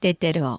때때로